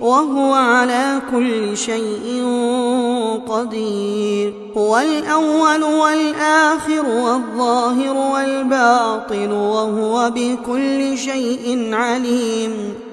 وهو على كل شيء قدير. هو الأول والآخر والظاهر والباطن وهو بكل شيء عليم.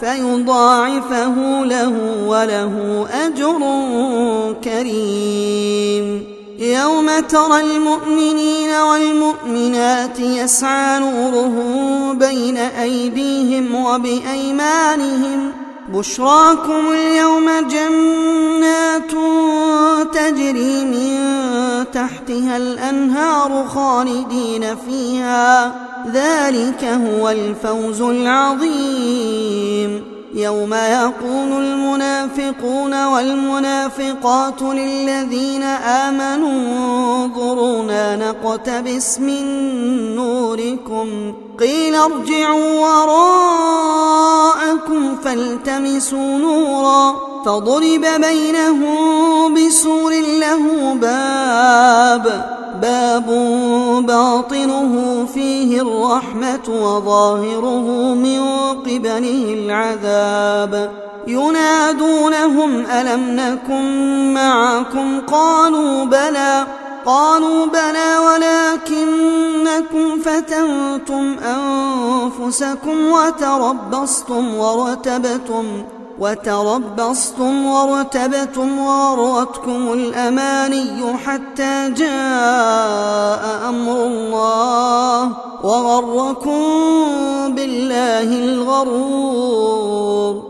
فيضاعفه له وله أجر كريم. يوم ترى المؤمنين والمؤمنات يسعى نورهم بين أيديهم وبأيمانهم. بشراكم اليوم جنات تجري من تحتها الأنهار خالدين فيها. ذلك هو الفوز العظيم. يوم يقول المنافقون والمنافقات للذين آمنوا نقتبس من نوركم. قيل ارجعوا وراءكم فالتمسوا نورا. فضرب بينهم بسور له باب. باب باطنه فيه الرحمة وظاهره من قبله العذاب. ينادونهم ألم نكن معكم؟ قالوا بلى. قالوا بلى ولكنكم فتنتم أنفسكم وتربصتم وارتبتم وتربصتم وارتبتم وغرتكم الأماني حتى جاء أمر الله وغركم بالله الغرور.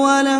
وله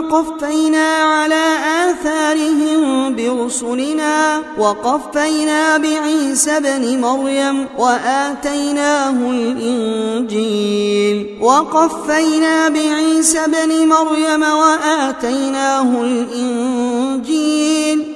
قفينا على آثارهم برسلنا وقفينا بعيسى بن مريم وآتيناه الإنجيل. وقفينا بعيسى بن مريم وآتيناه الإنجيل.